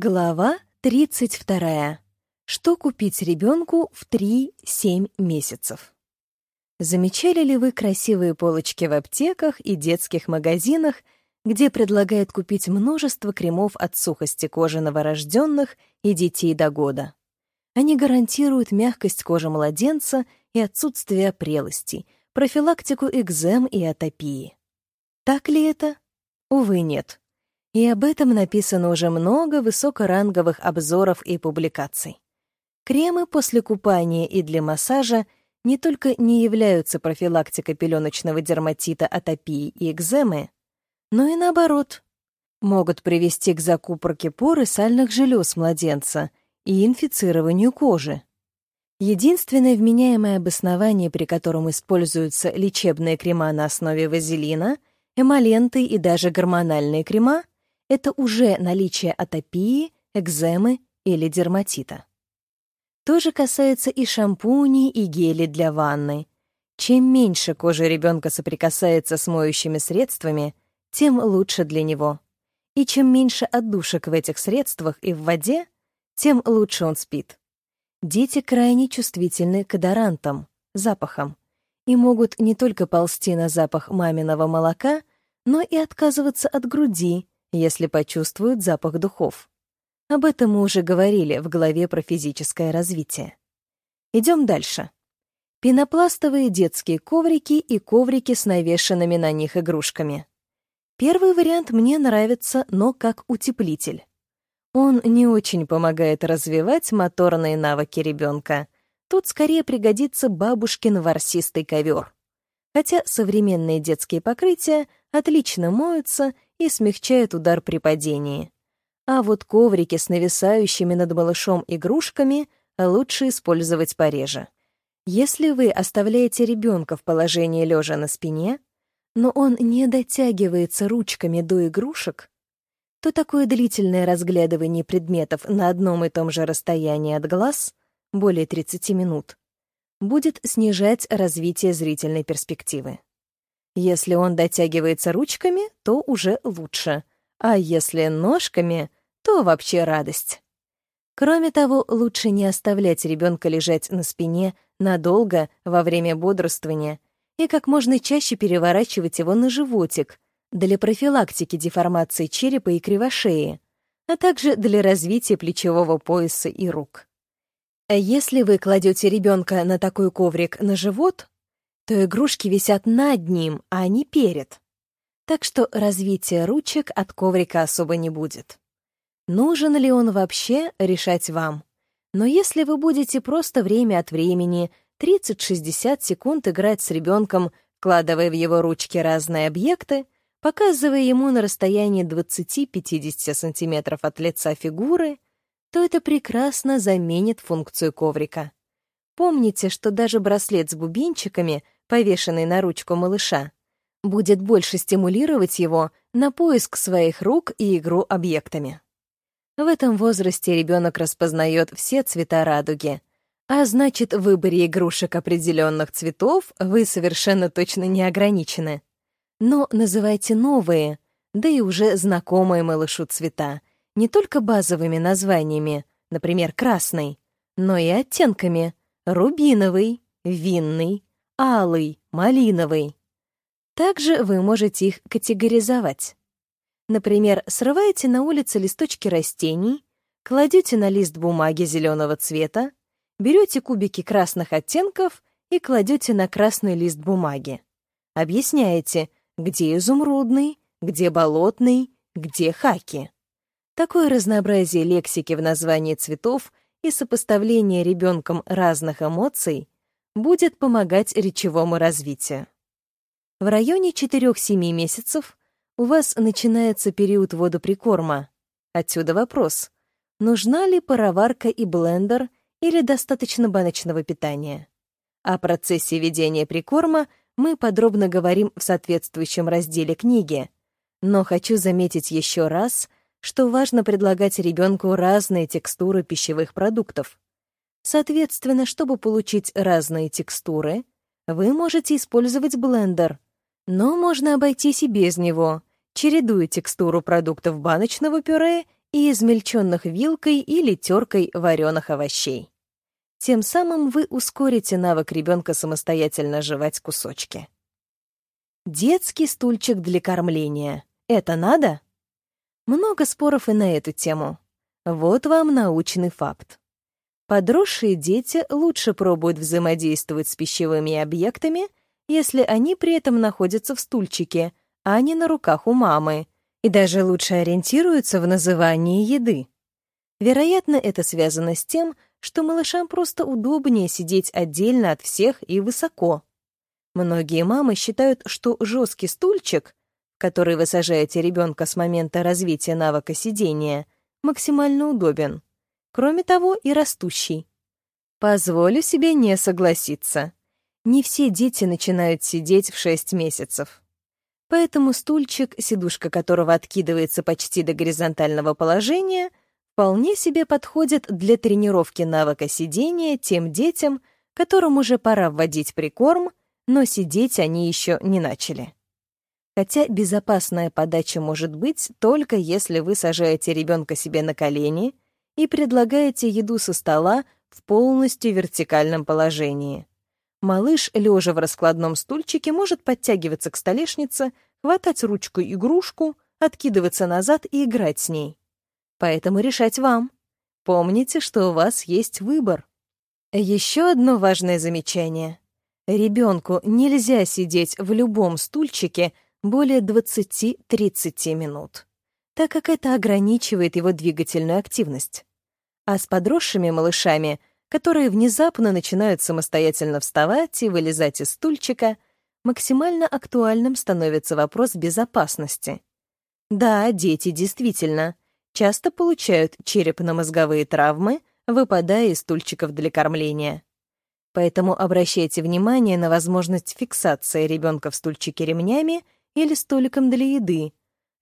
Глава 32. Что купить ребенку в 3-7 месяцев? Замечали ли вы красивые полочки в аптеках и детских магазинах, где предлагают купить множество кремов от сухости кожи новорожденных и детей до года? Они гарантируют мягкость кожи младенца и отсутствие прелостей, профилактику экзем и атопии. Так ли это? Увы, нет. И об этом написано уже много высокоранговых обзоров и публикаций. Кремы после купания и для массажа не только не являются профилактикой пеленочного дерматита, атопии и экземы, но и наоборот, могут привести к закупорке пор и сальных желез младенца и инфицированию кожи. Единственное вменяемое обоснование, при котором используются лечебные крема на основе вазелина, эмоленты и даже гормональные крема — это уже наличие атопии, экземы или дерматита. То же касается и шампуней, и гелей для ванны. Чем меньше кожа ребенка соприкасается с моющими средствами, тем лучше для него. И чем меньше отдушек в этих средствах и в воде, тем лучше он спит. Дети крайне чувствительны к одорантам, запахам, и могут не только ползти на запах маминого молока, но и отказываться от груди, если почувствуют запах духов. Об этом мы уже говорили в главе про физическое развитие. Идем дальше. Пенопластовые детские коврики и коврики с навешенными на них игрушками. Первый вариант мне нравится, но как утеплитель. Он не очень помогает развивать моторные навыки ребенка. Тут скорее пригодится бабушкин ворсистый ковер. Хотя современные детские покрытия отлично моются и смягчает удар при падении. А вот коврики с нависающими над малышом игрушками лучше использовать пореже. Если вы оставляете ребенка в положении лежа на спине, но он не дотягивается ручками до игрушек, то такое длительное разглядывание предметов на одном и том же расстоянии от глаз, более 30 минут, будет снижать развитие зрительной перспективы. Если он дотягивается ручками, то уже лучше. А если ножками, то вообще радость. Кроме того, лучше не оставлять ребенка лежать на спине надолго во время бодрствования и как можно чаще переворачивать его на животик для профилактики деформации черепа и кривошеи, а также для развития плечевого пояса и рук. Если вы кладете ребенка на такой коврик на живот, то игрушки висят над ним, а не перед. Так что развития ручек от коврика особо не будет. Нужен ли он вообще, решать вам. Но если вы будете просто время от времени 30-60 секунд играть с ребенком, вкладывая в его ручки разные объекты, показывая ему на расстоянии 20-50 сантиметров от лица фигуры, то это прекрасно заменит функцию коврика. Помните, что даже браслет с бубенчиками — повешенный на ручку малыша, будет больше стимулировать его на поиск своих рук и игру объектами. В этом возрасте ребенок распознает все цвета радуги, а значит, в выборе игрушек определенных цветов вы совершенно точно не ограничены. Но называйте новые, да и уже знакомые малышу цвета, не только базовыми названиями, например, красный, но и оттенками — рубиновый, винный, алый, малиновый. Также вы можете их категоризовать. Например, срываете на улице листочки растений, кладете на лист бумаги зеленого цвета, берете кубики красных оттенков и кладете на красный лист бумаги. Объясняете, где изумрудный, где болотный, где хаки. Такое разнообразие лексики в названии цветов и сопоставление ребенком разных эмоций будет помогать речевому развитию. В районе 4-7 месяцев у вас начинается период водоприкорма. Отсюда вопрос, нужна ли пароварка и блендер или достаточно баночного питания? О процессе ведения прикорма мы подробно говорим в соответствующем разделе книги, но хочу заметить еще раз, что важно предлагать ребенку разные текстуры пищевых продуктов. Соответственно, чтобы получить разные текстуры, вы можете использовать блендер, но можно обойтись и без него, чередуя текстуру продуктов баночного пюре и измельченных вилкой или теркой вареных овощей. Тем самым вы ускорите навык ребенка самостоятельно жевать кусочки. Детский стульчик для кормления. Это надо? Много споров и на эту тему. Вот вам научный факт. Подросшие дети лучше пробуют взаимодействовать с пищевыми объектами, если они при этом находятся в стульчике, а не на руках у мамы, и даже лучше ориентируются в назывании еды. Вероятно, это связано с тем, что малышам просто удобнее сидеть отдельно от всех и высоко. Многие мамы считают, что жесткий стульчик, который вы сажаете ребенка с момента развития навыка сидения, максимально удобен. Кроме того, и растущий. Позволю себе не согласиться. Не все дети начинают сидеть в 6 месяцев. Поэтому стульчик, сидушка которого откидывается почти до горизонтального положения — вполне себе подходит для тренировки навыка сидения тем детям, которым уже пора вводить прикорм, но сидеть они еще не начали. Хотя безопасная подача может быть только если вы сажаете ребенка себе на колени и предлагаете еду со стола в полностью вертикальном положении. Малыш, лежа в раскладном стульчике, может подтягиваться к столешнице, хватать ручку-игрушку, откидываться назад и играть с ней. Поэтому решать вам. Помните, что у вас есть выбор. Еще одно важное замечание. Ребенку нельзя сидеть в любом стульчике более 20-30 минут, так как это ограничивает его двигательную активность. А с подросшими малышами, которые внезапно начинают самостоятельно вставать и вылезать из стульчика, максимально актуальным становится вопрос безопасности. Да, дети действительно — часто получают черепно-мозговые травмы, выпадая из стульчиков для кормления. Поэтому обращайте внимание на возможность фиксации ребенка в стульчике ремнями или столиком для еды,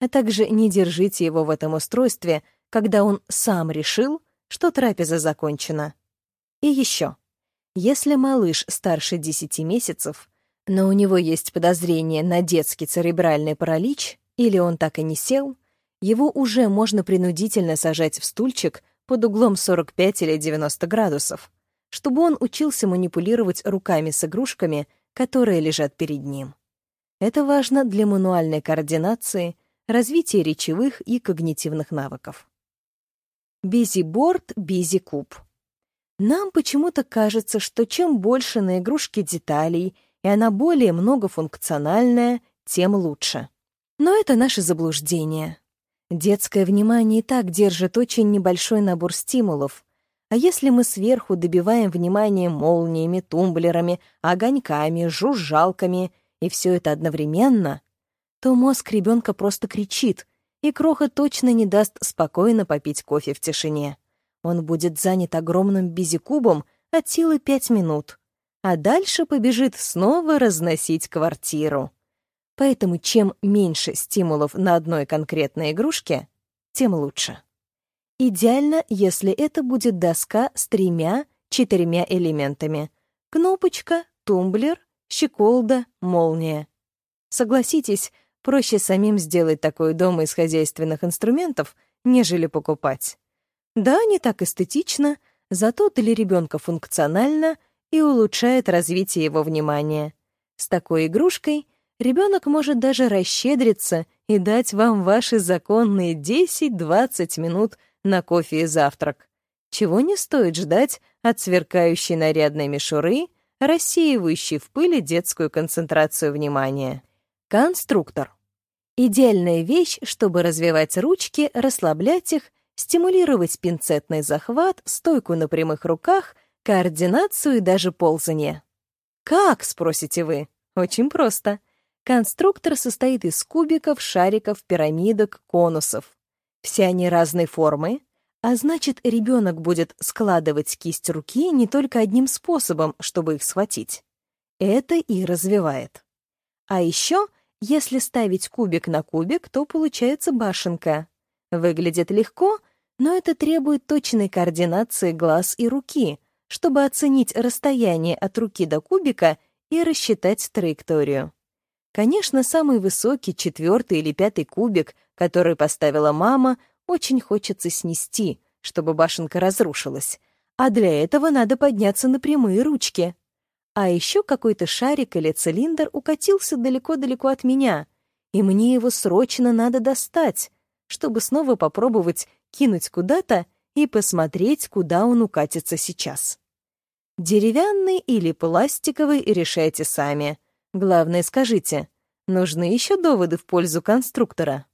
а также не держите его в этом устройстве, когда он сам решил, что трапеза закончена. И еще. Если малыш старше 10 месяцев, но у него есть подозрение на детский церебральный паралич, или он так и не сел, его уже можно принудительно сажать в стульчик под углом 45 или 90 градусов, чтобы он учился манипулировать руками с игрушками, которые лежат перед ним. Это важно для мануальной координации, развития речевых и когнитивных навыков. Бизиборд, бизи-куб. Нам почему-то кажется, что чем больше на игрушке деталей, и она более многофункциональная, тем лучше. Но это наше заблуждение. Детское внимание и так держит очень небольшой набор стимулов. А если мы сверху добиваем внимание молниями, тумблерами, огоньками, жужжалками, и все это одновременно, то мозг ребенка просто кричит, и Кроха точно не даст спокойно попить кофе в тишине. Он будет занят огромным бизикубом от силы пять минут, а дальше побежит снова разносить квартиру. Поэтому чем меньше стимулов на одной конкретной игрушке, тем лучше. Идеально, если это будет доска с тремя-четырьмя элементами. Кнопочка, тумблер, щеколда, молния. Согласитесь, проще самим сделать такое дома из хозяйственных инструментов, нежели покупать. Да, не так эстетично, зато для ребенка функционально и улучшает развитие его внимания. С такой игрушкой — ребенок может даже расщедриться и дать вам ваши законные 10-20 минут на кофе и завтрак, чего не стоит ждать от сверкающей нарядной мишуры, рассеивающей в пыли детскую концентрацию внимания. Конструктор. Идеальная вещь, чтобы развивать ручки, расслаблять их, стимулировать пинцетный захват, стойку на прямых руках, координацию и даже ползание. Как, спросите вы? Очень просто. Конструктор состоит из кубиков, шариков, пирамидок, конусов. Все они разной формы, а значит, ребенок будет складывать кисть руки не только одним способом, чтобы их схватить. Это и развивает. А еще, если ставить кубик на кубик, то получается башенка. Выглядит легко, но это требует точной координации глаз и руки, чтобы оценить расстояние от руки до кубика и рассчитать траекторию. Конечно, самый высокий четвертый или пятый кубик, который поставила мама, очень хочется снести, чтобы башенка разрушилась. А для этого надо подняться на прямые ручки. А еще какой-то шарик или цилиндр укатился далеко-далеко от меня, и мне его срочно надо достать, чтобы снова попробовать кинуть куда-то и посмотреть, куда он укатится сейчас. Деревянный или пластиковый решайте сами. Главное, скажите, нужны еще доводы в пользу конструктора?